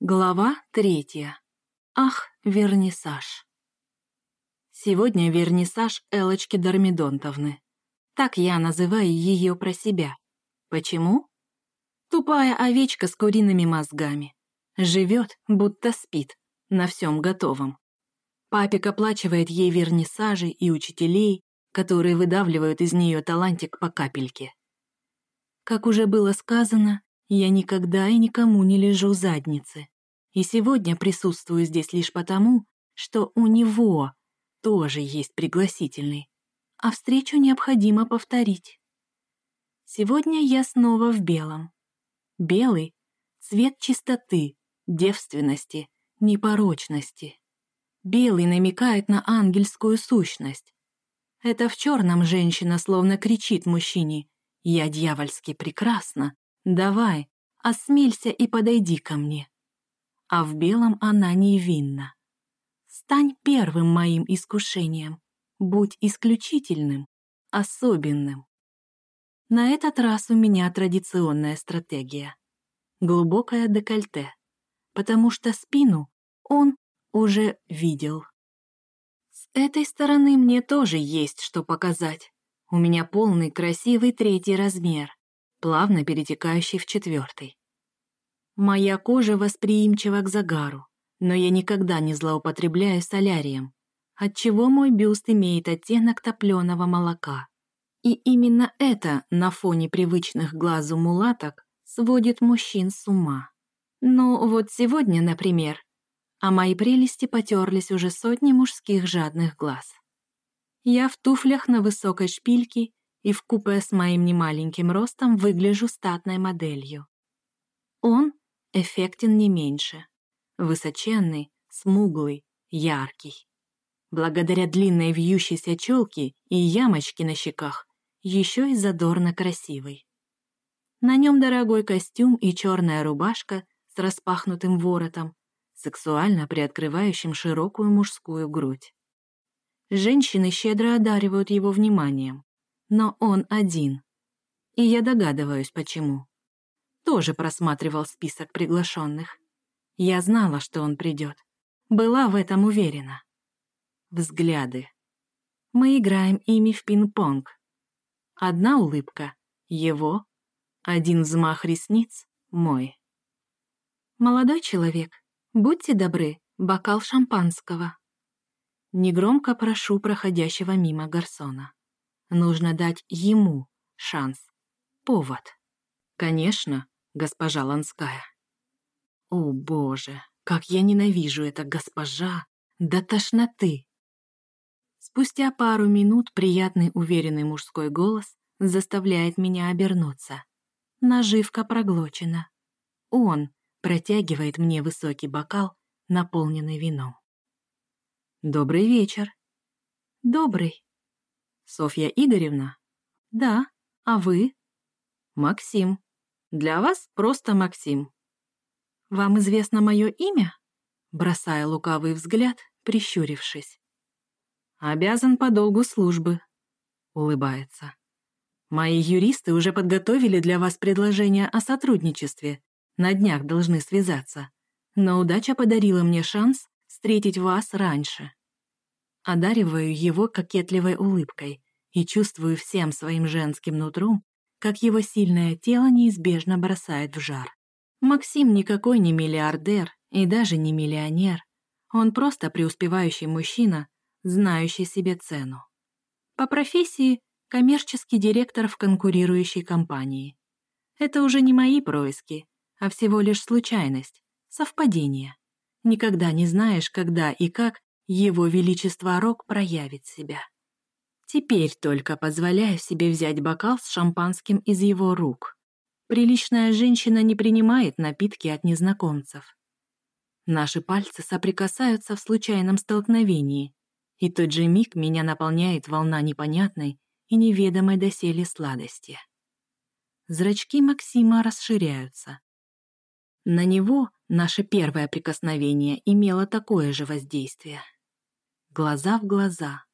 Глава третья. Ах, вернисаж. Сегодня вернисаж Элочки Дормидонтовны. Так я называю ее про себя. Почему? Тупая овечка с куриными мозгами. Живет, будто спит, на всем готовом. Папик оплачивает ей вернисажи и учителей, которые выдавливают из нее талантик по капельке. Как уже было сказано, я никогда и никому не лежу задницы. И сегодня присутствую здесь лишь потому, что у него тоже есть пригласительный, а встречу необходимо повторить. Сегодня я снова в белом. Белый — цвет чистоты, девственности, непорочности. Белый намекает на ангельскую сущность. Это в черном женщина словно кричит мужчине «Я дьявольски прекрасна, Давай, осмелься и подойди ко мне. А в белом она невинна. Стань первым моим искушением. Будь исключительным, особенным. На этот раз у меня традиционная стратегия. Глубокое декольте, потому что спину он уже видел. С этой стороны мне тоже есть что показать. У меня полный красивый третий размер плавно перетекающий в четвертый. Моя кожа восприимчива к загару, но я никогда не злоупотребляю солярием, отчего мой бюст имеет оттенок топленого молока. И именно это на фоне привычных глазу мулаток сводит мужчин с ума. Ну, вот сегодня, например, а мои прелести потерлись уже сотни мужских жадных глаз. Я в туфлях на высокой шпильке и в купе с моим немаленьким ростом выгляжу статной моделью. Он эффектен не меньше. Высоченный, смуглый, яркий. Благодаря длинной вьющейся челке и ямочке на щеках, еще и задорно красивый. На нем дорогой костюм и черная рубашка с распахнутым воротом, сексуально приоткрывающим широкую мужскую грудь. Женщины щедро одаривают его вниманием но он один. И я догадываюсь, почему. Тоже просматривал список приглашенных. Я знала, что он придет. Была в этом уверена. Взгляды. Мы играем ими в пинг-понг. Одна улыбка — его, один взмах ресниц — мой. «Молодой человек, будьте добры, бокал шампанского». Негромко прошу проходящего мимо гарсона. Нужно дать ему шанс, повод. Конечно, госпожа Ланская. О, боже, как я ненавижу это госпожа до тошноты. Спустя пару минут приятный уверенный мужской голос заставляет меня обернуться. Наживка проглочена. Он протягивает мне высокий бокал, наполненный вином. «Добрый вечер». «Добрый», Софья Игоревна? Да. А вы? Максим. Для вас просто Максим. Вам известно мое имя? Бросая лукавый взгляд, прищурившись. Обязан по долгу службы. Улыбается. Мои юристы уже подготовили для вас предложение о сотрудничестве. На днях должны связаться. Но удача подарила мне шанс встретить вас раньше одариваю его кокетливой улыбкой и чувствую всем своим женским нутром, как его сильное тело неизбежно бросает в жар. Максим никакой не миллиардер и даже не миллионер. Он просто преуспевающий мужчина, знающий себе цену. По профессии – коммерческий директор в конкурирующей компании. Это уже не мои происки, а всего лишь случайность, совпадение. Никогда не знаешь, когда и как его Величество Рок проявит себя. Теперь только позволяю себе взять бокал с шампанским из его рук. Приличная женщина не принимает напитки от незнакомцев. Наши пальцы соприкасаются в случайном столкновении, и тот же миг меня наполняет волна непонятной и неведомой доселе сладости. Зрачки Максима расширяются. На него наше первое прикосновение имело такое же воздействие глаза в глаза.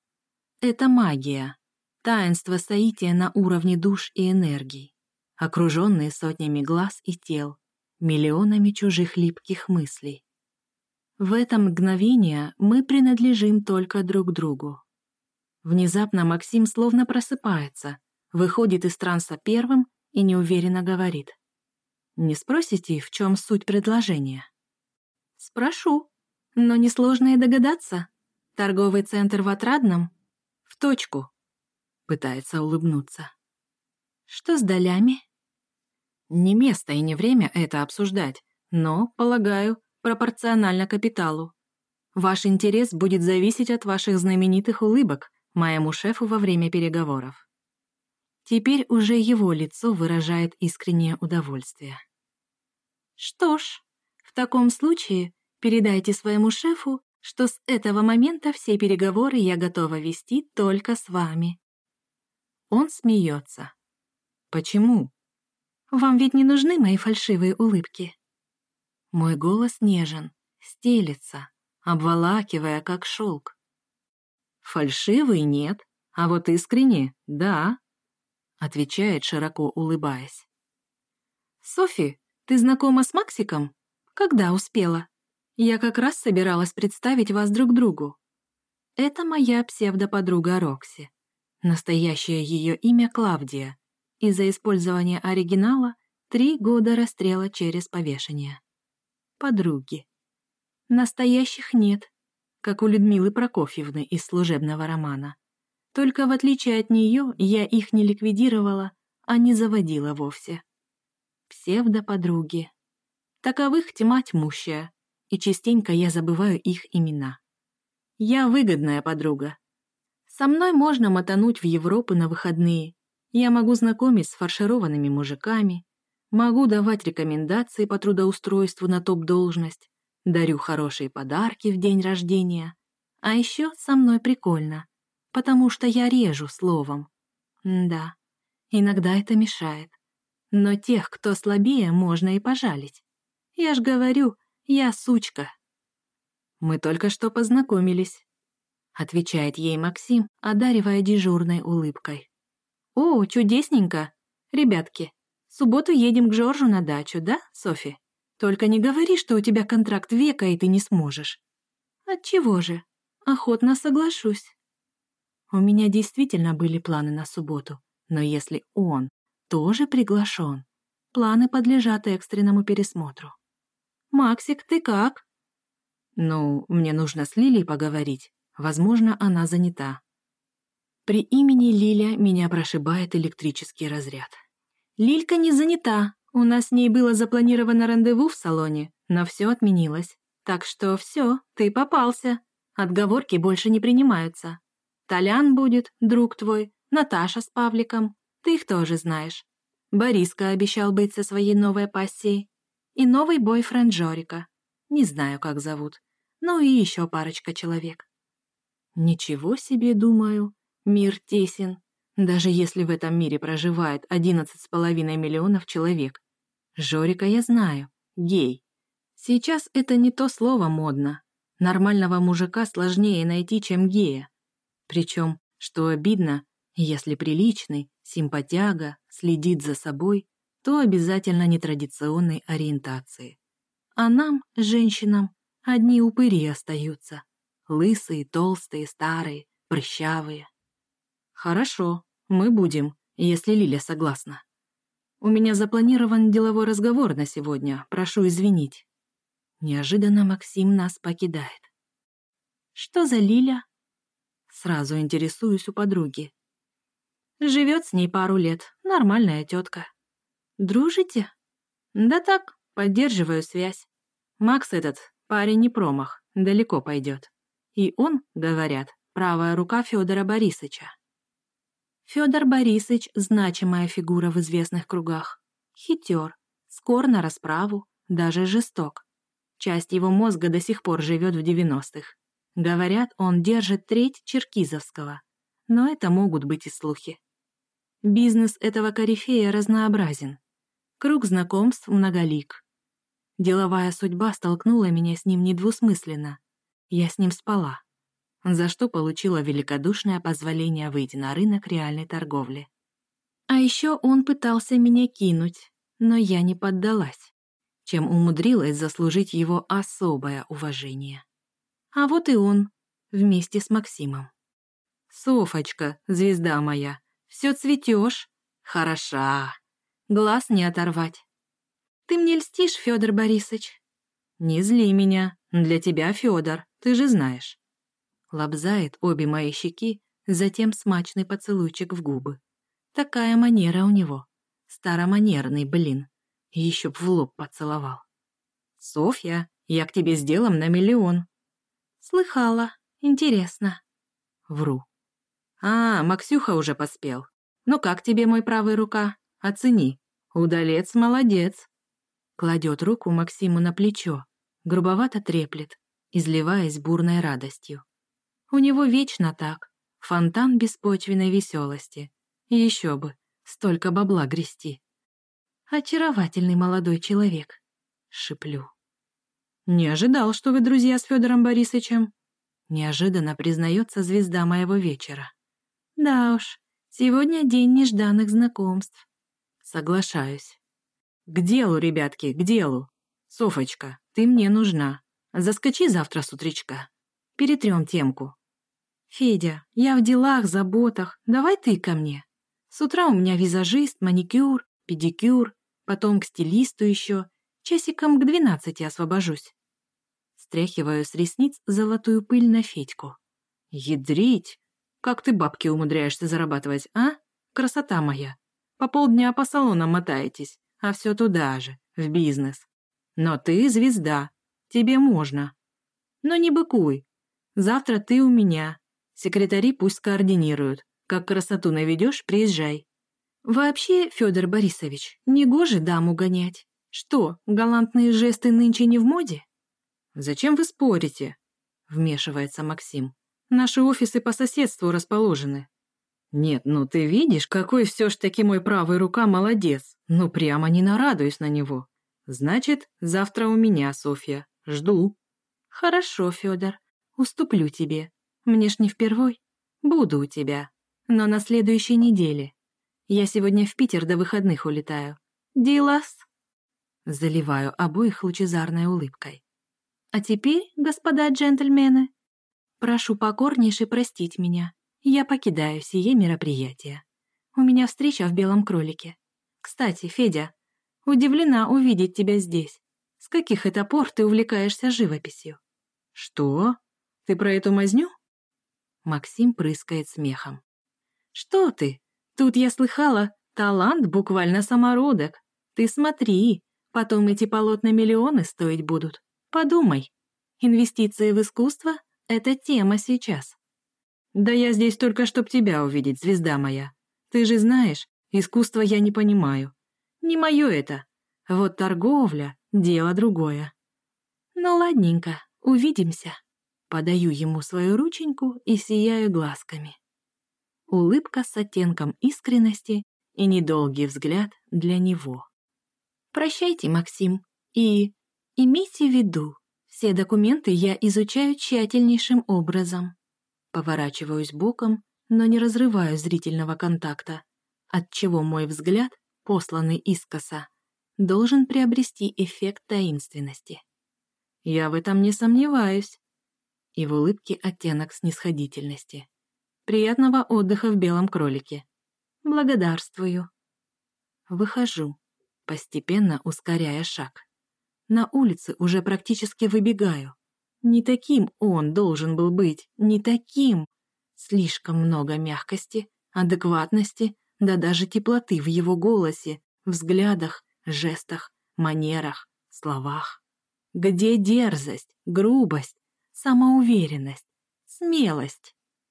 Это магия, таинство соития на уровне душ и энергий, окруженные сотнями глаз и тел, миллионами чужих липких мыслей. В это мгновение мы принадлежим только друг другу. Внезапно Максим словно просыпается, выходит из транса первым и неуверенно говорит. «Не спросите, в чем суть предложения?» «Спрошу, но несложно и догадаться. Торговый центр в Отрадном?» «В точку», — пытается улыбнуться. «Что с долями?» «Не место и не время это обсуждать, но, полагаю, пропорционально капиталу. Ваш интерес будет зависеть от ваших знаменитых улыбок моему шефу во время переговоров. Теперь уже его лицо выражает искреннее удовольствие. Что ж, в таком случае передайте своему шефу, что с этого момента все переговоры я готова вести только с вами. Он смеется. Почему? Вам ведь не нужны мои фальшивые улыбки. Мой голос нежен, стелится, обволакивая, как шелк. Фальшивый нет, а вот искренне — да, отвечает, широко улыбаясь. Софи, ты знакома с Максиком? Когда успела? Я как раз собиралась представить вас друг другу. Это моя псевдоподруга Рокси. Настоящее ее имя Клавдия. Из-за использования оригинала три года расстрела через повешение подруги. Настоящих нет, как у Людмилы Прокофьевны из служебного романа. Только в отличие от нее я их не ликвидировала, а не заводила вовсе. Псевдоподруги. Таковых тьма тьмущая, и частенько я забываю их имена. Я выгодная подруга. Со мной можно мотануть в Европу на выходные. Я могу знакомить с фаршированными мужиками, Могу давать рекомендации по трудоустройству на топ-должность, дарю хорошие подарки в день рождения. А еще со мной прикольно, потому что я режу словом. да, иногда это мешает. Но тех, кто слабее, можно и пожалить. Я ж говорю, я сучка. Мы только что познакомились, отвечает ей Максим, одаривая дежурной улыбкой. О, чудесненько. Ребятки, в субботу едем к Жоржу на дачу, да, Софи? Только не говори, что у тебя контракт века, и ты не сможешь. Отчего же? Охотно соглашусь. У меня действительно были планы на субботу, но если он тоже приглашен, планы подлежат экстренному пересмотру. «Максик, ты как?» «Ну, мне нужно с Лилей поговорить. Возможно, она занята». При имени Лиля меня прошибает электрический разряд. Лилька не занята. У нас с ней было запланировано рандеву в салоне, но все отменилось. Так что все, ты попался. Отговорки больше не принимаются. Толян будет, друг твой, Наташа с Павликом. Ты их тоже знаешь. Бориска обещал быть со своей новой пассией. И новый бойфренд Жорика. Не знаю, как зовут. Ну и еще парочка человек. Ничего себе, думаю, мир тесен. Даже если в этом мире проживает одиннадцать с половиной миллионов человек. Жорика я знаю, гей. Сейчас это не то слово модно. Нормального мужика сложнее найти, чем гея. Причем, что обидно, если приличный, симпатяга, следит за собой, то обязательно нетрадиционной ориентации. А нам, женщинам, одни упыри остаются. Лысые, толстые, старые, прыщавые. «Хорошо, мы будем, если Лиля согласна. У меня запланирован деловой разговор на сегодня, прошу извинить». Неожиданно Максим нас покидает. «Что за Лиля?» Сразу интересуюсь у подруги. Живет с ней пару лет, нормальная тетка. Дружите? Да так, поддерживаю связь. Макс этот, парень не промах, далеко пойдет. И он, говорят, правая рука Федора Борисовича. Федор Борисович – значимая фигура в известных кругах. Хитер, скор на расправу, даже жесток. Часть его мозга до сих пор живет в 90-х. Говорят, он держит треть Черкизовского. Но это могут быть и слухи. Бизнес этого корифея разнообразен. Круг знакомств многолик. Деловая судьба столкнула меня с ним недвусмысленно. Я с ним спала за что получила великодушное позволение выйти на рынок реальной торговли. А еще он пытался меня кинуть, но я не поддалась. чем умудрилась заслужить его особое уважение. А вот и он, вместе с Максимом. «Софочка, звезда моя, все цветешь, хороша, глаз не оторвать». «Ты мне льстишь, Федор Борисович?» «Не зли меня, для тебя, Федор, ты же знаешь». Лобзает обе мои щеки, затем смачный поцелуйчик в губы. Такая манера у него. Староманерный, блин. Еще б в лоб поцеловал. «Софья, я к тебе с делом на миллион». «Слыхала. Интересно». Вру. «А, Максюха уже поспел. Ну как тебе, мой правый рука? Оцени. Удалец молодец». Кладет руку Максиму на плечо, грубовато треплет, изливаясь бурной радостью. У него вечно так. Фонтан беспочвенной веселости. Еще бы, столько бабла грести. Очаровательный молодой человек. Шиплю. Не ожидал, что вы друзья с Федором Борисовичем. Неожиданно признается звезда моего вечера. Да уж, сегодня день нежданных знакомств. Соглашаюсь. К делу, ребятки, к делу. Софочка, ты мне нужна. Заскочи завтра с утречка. Перетрем темку. Федя, я в делах, заботах. Давай ты ко мне. С утра у меня визажист, маникюр, педикюр, потом к стилисту еще. Часиком к двенадцати освобожусь. Стряхиваю с ресниц золотую пыль на Федьку. Ядрить! Как ты бабки умудряешься зарабатывать, а? Красота моя. По полдня по салонам мотаетесь, а все туда же, в бизнес. Но ты звезда, тебе можно. Но не быкуй. Завтра ты у меня. Секретари пусть координируют. Как красоту наведешь, приезжай. Вообще, Федор Борисович, не гоже даму гонять. Что, галантные жесты нынче не в моде? Зачем вы спорите? Вмешивается Максим. Наши офисы по соседству расположены. Нет, ну ты видишь, какой все ж таки мой правый рука молодец. Ну прямо не нарадуюсь на него. Значит, завтра у меня, Софья. Жду. Хорошо, Федор. Уступлю тебе. Мне ж не впервой. Буду у тебя. Но на следующей неделе. Я сегодня в Питер до выходных улетаю. Дилас. Заливаю обоих лучезарной улыбкой. А теперь, господа джентльмены, прошу покорнейше простить меня. Я покидаю сие мероприятие. У меня встреча в Белом кролике. Кстати, Федя, удивлена увидеть тебя здесь. С каких это пор ты увлекаешься живописью? Что? Ты про эту мазню? Максим прыскает смехом. Что ты? Тут я слыхала, талант буквально самородок. Ты смотри, потом эти полотна миллионы стоить будут. Подумай. Инвестиции в искусство — это тема сейчас. Да я здесь только чтоб тебя увидеть, звезда моя. Ты же знаешь, искусство я не понимаю. Не мое это. Вот торговля — дело другое. Ну ладненько, увидимся. Подаю ему свою рученьку и сияю глазками. Улыбка с оттенком искренности и недолгий взгляд для него. Прощайте, Максим, и имейте в виду, все документы я изучаю тщательнейшим образом. Поворачиваюсь боком, но не разрываю зрительного контакта, отчего мой взгляд посланный искоса, должен приобрести эффект таинственности. Я в этом не сомневаюсь. И в улыбке оттенок снисходительности. Приятного отдыха в белом кролике. Благодарствую. Выхожу, постепенно ускоряя шаг. На улице уже практически выбегаю. Не таким он должен был быть, не таким. Слишком много мягкости, адекватности да даже теплоты в его голосе, взглядах, жестах, манерах, словах. Где дерзость, грубость, самоуверенность, смелость?